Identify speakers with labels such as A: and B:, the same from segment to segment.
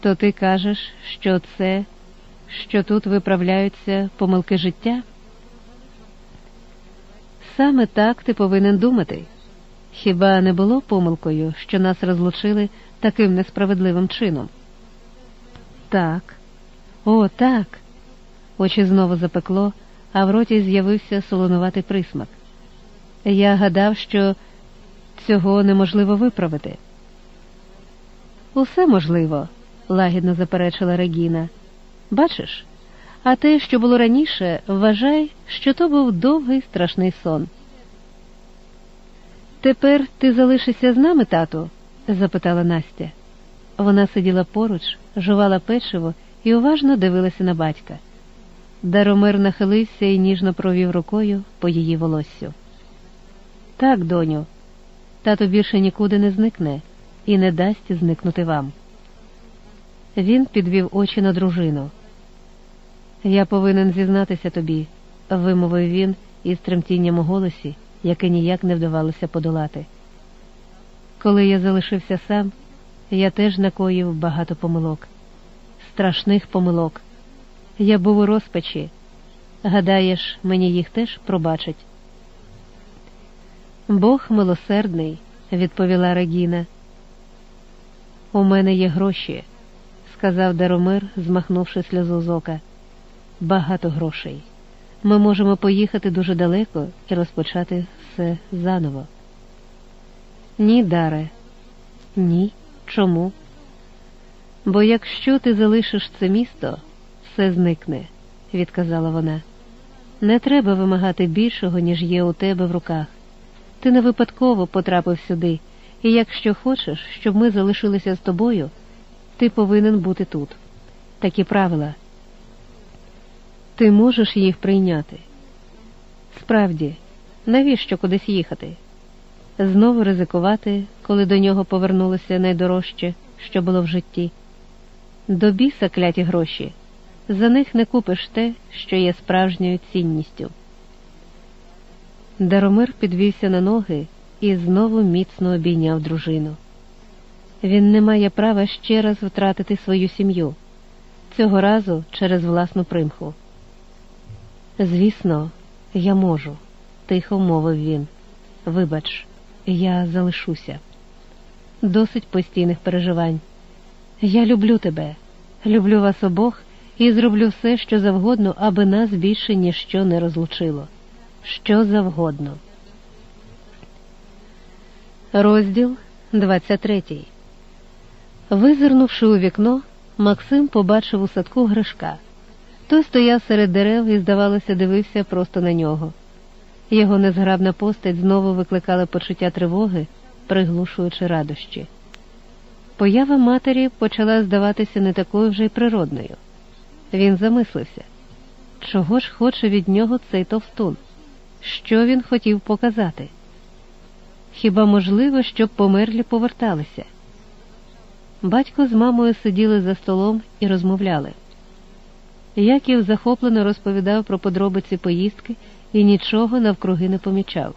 A: То ти кажеш, що це, що тут виправляються помилки життя? Саме так ти повинен думати. Хіба не було помилкою, що нас розлучили таким несправедливим чином? Так, о, так. Очі знову запекло, а в роті з'явився солонуватий присмак. Я гадав, що цього неможливо виправити. Усе можливо, лагідно заперечила Регіна. Бачиш, а те, що було раніше, вважай, що то був довгий страшний сон. Тепер ти залишишся з нами, тату? запитала Настя. Вона сиділа поруч, жувала печиво і уважно дивилася на батька. Даромир нахилився і ніжно провів рукою по її волоссю. Так, доню, тато більше нікуди не зникне і не дасть зникнути вам. Він підвів очі на дружину. Я повинен зізнатися тобі, вимовив він із тремтінням у голосі, яке ніяк не вдавалося подолати. Коли я залишився сам, я теж накоїв багато помилок, страшних помилок. Я був у розпачі. Гадаєш, мені їх теж пробачать. Бог милосердний, відповіла Регіна. У мене є гроші, сказав Даромир, змахнувши сльозу з ока. Багато грошей. Ми можемо поїхати дуже далеко і розпочати все заново. Ні, Даре, ні. Чому? Бо якщо ти залишиш це місто, все зникне, відказала вона. Не треба вимагати більшого, ніж є у тебе в руках. Ти не випадково потрапив сюди, і якщо хочеш, щоб ми залишилися з тобою, ти повинен бути тут. Такі правила. Ти можеш їх прийняти. Справді, навіщо кудись їхати? Знову ризикувати, коли до нього повернулося найдорожче, що було в житті. До біса кляті гроші. За них не купиш те, що є справжньою цінністю. Даромир підвівся на ноги і знову міцно обійняв дружину. Він не має права ще раз втратити свою сім'ю, цього разу через власну примху. Звісно, я можу, тихо мовив він. Вибач, я залишуся. Досить постійних переживань. Я люблю тебе, люблю вас обох і зроблю все, що завгодно, аби нас більше ніщо не розлучило. Що завгодно. Розділ 23 Визирнувши у вікно, Максим побачив у садку Гришка. Той стояв серед дерев і, здавалося, дивився просто на нього. Його незграбна постать знову викликала почуття тривоги, приглушуючи радощі. Поява матері почала здаватися не такою вже й природною. Він замислився, чого ж хоче від нього цей товстун? Що він хотів показати? Хіба можливо, щоб померлі поверталися? Батько з мамою сиділи за столом і розмовляли. Яків захоплено розповідав про подробиці поїздки і нічого навкруги не помічав.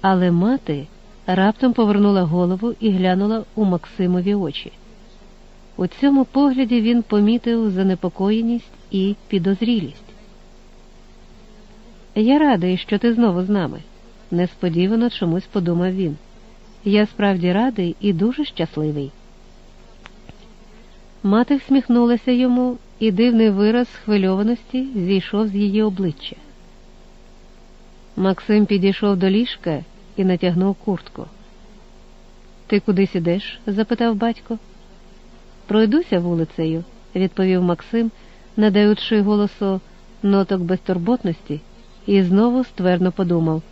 A: Але мати раптом повернула голову і глянула у Максимові очі. У цьому погляді він помітив занепокоєність і підозрілість. Я радий, що ти знову з нами, несподівано чомусь подумав він. Я справді радий і дуже щасливий. Мати всміхнулася йому, і дивний вираз схвильованості зійшов з її обличчя. Максим підійшов до ліжка і натягнув куртку. Ти кудись ідеш? запитав батько. Пройдуся вулицею, відповів Максим, надаючи голосу ноток безтурботності, і знову ствердно подумав.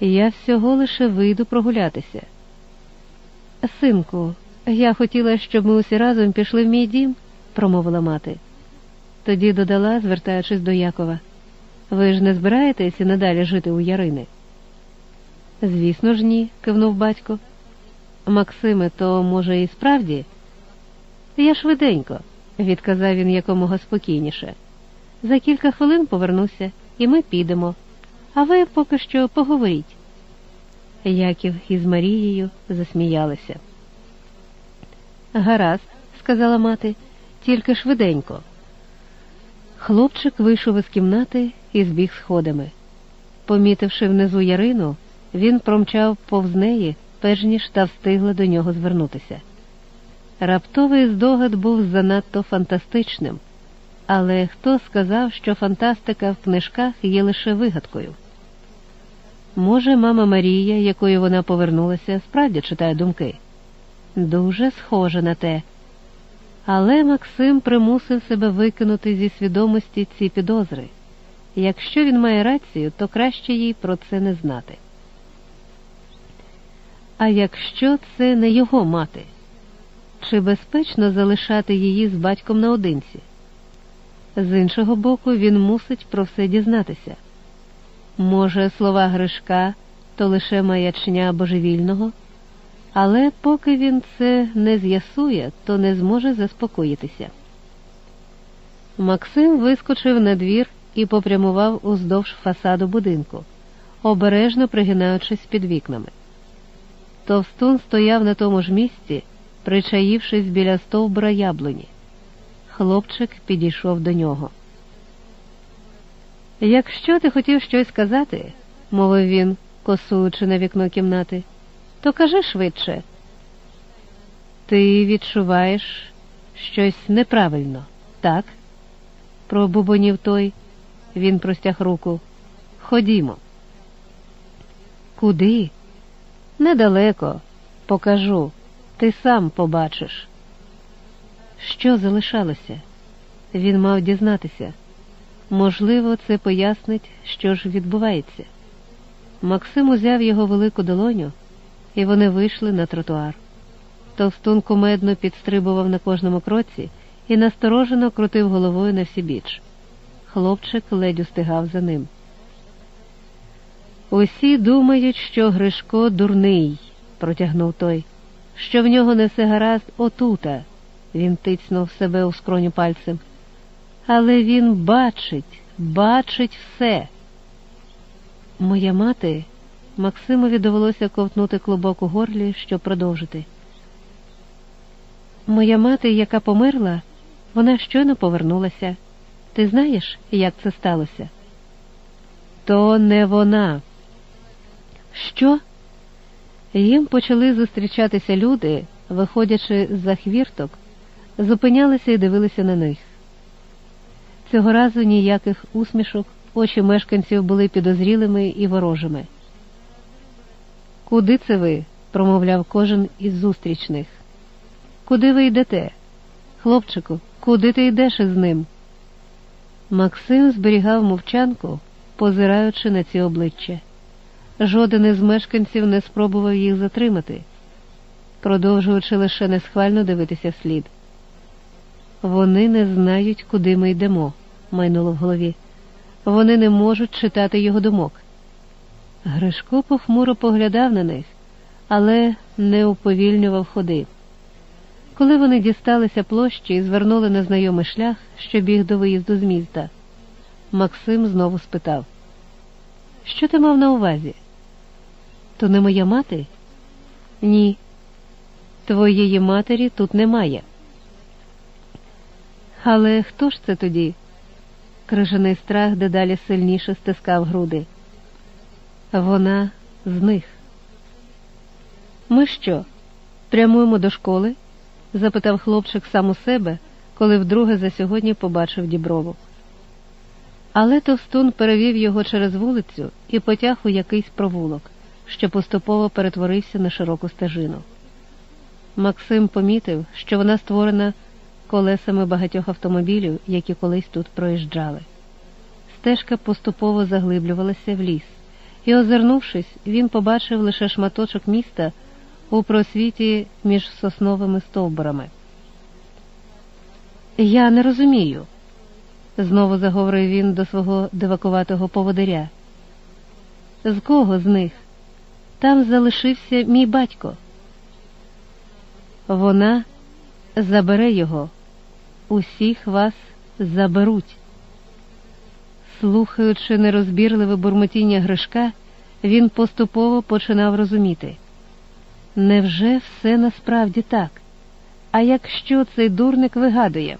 A: Я всього лише вийду прогулятися. Синку, я хотіла, щоб ми усі разом пішли в мій дім, промовила мати. Тоді додала, звертаючись до Якова. Ви ж не збираєтесь і надалі жити у Ярини? Звісно ж, ні, кивнув батько. Максиме, то, може, і справді? Я швиденько, відказав він якомога спокійніше. За кілька хвилин повернуся, і ми підемо. А ви поки що поговоріть. Яків із Марією засміялися. Гаразд, сказала мати, тільки швиденько. Хлопчик вийшов із кімнати і збіг сходами. Помітивши внизу Ярину, він промчав повз неї, перш ніж та встигла до нього звернутися. Раптовий здогад був занадто фантастичним, але хто сказав, що фантастика в книжках є лише вигадкою? Може, мама Марія, якою вона повернулася, справді читає думки? Дуже схоже на те. Але Максим примусив себе викинути зі свідомості ці підозри. Якщо він має рацію, то краще їй про це не знати. А якщо це не його мати, чи безпечно залишати її з батьком наодинці? З іншого боку, він мусить про все дізнатися. Може, слова Гришка то лише маячня божевільного, але поки він це не з'ясує, то не зможе заспокоїтися. Максим вискочив на двір і попрямував уздовж фасаду будинку, обережно пригинаючись під вікнами. Товстун стояв на тому ж місці, причаївшись біля стовбура яблуні. Хлопчик підійшов до нього. Якщо ти хотів щось сказати, мовив він, косуючи на вікно кімнати, то кажи швидше. Ти відчуваєш щось неправильно, так? пробубонів той. Він простяг руку. Ходімо. Куди? Недалеко. Покажу. Ти сам побачиш. Що залишалося? Він мав дізнатися. Можливо, це пояснить, що ж відбувається. Максим узяв його велику долоню, і вони вийшли на тротуар. Товстун кумедно підстрибував на кожному кроці і насторожено крутив головою на всі біч. Хлопчик ледь устигав за ним. Усі думають, що Гришко дурний, протягнув той, що в нього не все гаразд отута. Він тицнув себе у скроню пальцем. Але він бачить, бачить все. Моя мати, Максимові довелося ковтнути клубок у горлі, щоб продовжити. Моя мати, яка померла, вона щойно повернулася. Ти знаєш, як це сталося? То не вона. Що? Їм почали зустрічатися люди, виходячи з за хвірток, зупинялися і дивилися на них. Цього разу ніяких усмішок, очі мешканців були підозрілими і ворожими. Куди це ви? промовляв кожен із зустрічних. Куди ви йдете? Хлопчику, куди ти йдеш із ним? Максим зберігав мовчанку, позираючи на ці обличчя. Жоден із мешканців не спробував їх затримати, продовжуючи лише несхвально дивитися вслід. Вони не знають, куди ми йдемо, майнуло в голові. Вони не можуть читати його думок. Гришко похмуро поглядав на них, але не уповільнював ходи. Коли вони дісталися площі і звернули на знайомий шлях, що біг до виїзду з міста, Максим знову спитав: Що ти мав на увазі? То не моя мати? Ні. Твоєї матері тут немає. Але хто ж це тоді? Крижаний страх дедалі сильніше стискав груди. Вона з них. Ми що, прямуємо до школи? запитав хлопчик сам у себе, коли вдруге за сьогодні побачив діброву. Але товстун перевів його через вулицю і потяг у якийсь провулок, що поступово перетворився на широку стежину. Максим помітив, що вона створена колесами багатьох автомобілів, які колись тут проїжджали. Стежка поступово заглиблювалася в ліс, і, озирнувшись, він побачив лише шматочок міста у просвіті між сосновими стовбурами. Я не розумію, знову заговорив він до свого дивакуватого поводиря. З кого з них? Там залишився мій батько. Вона забере його, усіх вас заберуть. Слухаючи нерозбірливе бурмотіння Гришка, він поступово починав розуміти. Невже все насправді так? А якщо цей дурник вигадує?